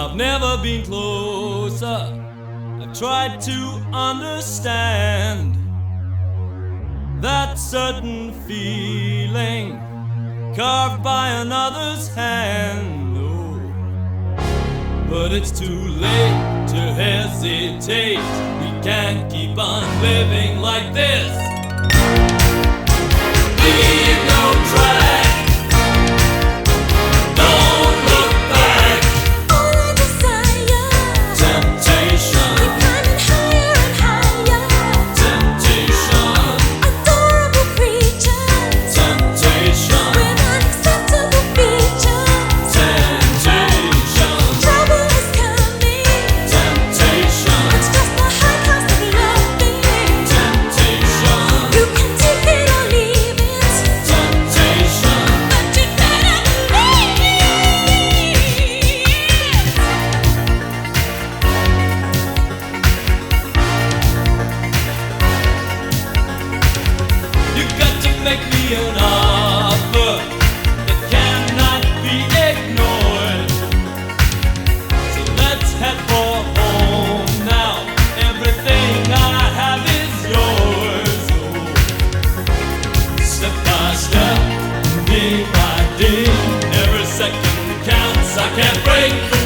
I've never been closer. I've tried to understand that certain feeling carved by another's hand. Oh, but it's too late to hesitate. We can't keep on living like this. Leave make me an offer that cannot be ignored. So let's head for home now. Everything I have is yours. Step by step, day by day, every second counts. I can't break